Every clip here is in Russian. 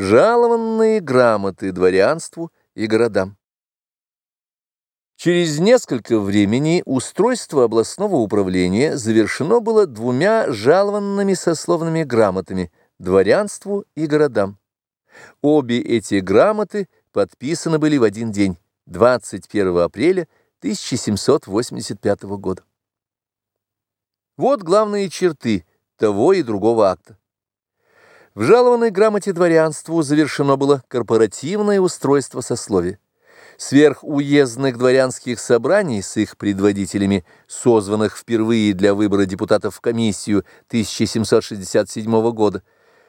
Жалованные грамоты дворянству и городам. Через несколько времени устройство областного управления завершено было двумя жалованными сословными грамотами дворянству и городам. Обе эти грамоты подписаны были в один день, 21 апреля 1785 года. Вот главные черты того и другого акта. В жалованной грамоте дворянству завершено было корпоративное устройство сословия. Сверх уездных дворянских собраний с их предводителями, созванных впервые для выбора депутатов в комиссию 1767 года,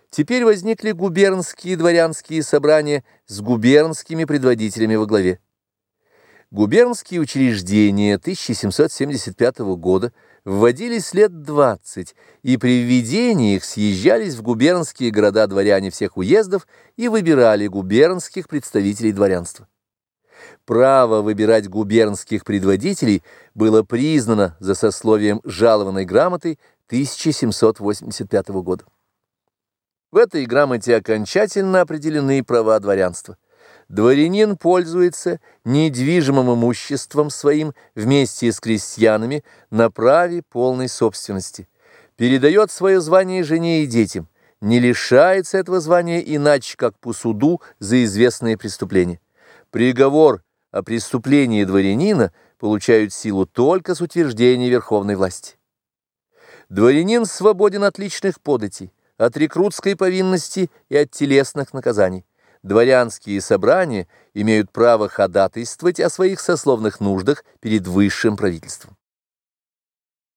теперь возникли губернские дворянские собрания с губернскими предводителями во главе. Губернские учреждения 1775 года вводились лет 20, и при введении их съезжались в губернские города дворяне всех уездов и выбирали губернских представителей дворянства. Право выбирать губернских предводителей было признано за сословием жалованной грамоты 1785 года. В этой грамоте окончательно определены права дворянства дворянин пользуется недвижимым имуществом своим вместе с крестьянами на праве полной собственности, передает свое звание жене и детям, не лишается этого звания иначе, как по суду за известные преступления. Приговор о преступлении дворянина получают силу только с утверждения верховной власти. Дворянин свободен от личных податей, от рекрутской повинности и от телесных наказаний дворянские собрания имеют право ходатайствовать о своих сословных нуждах перед высшим правительством.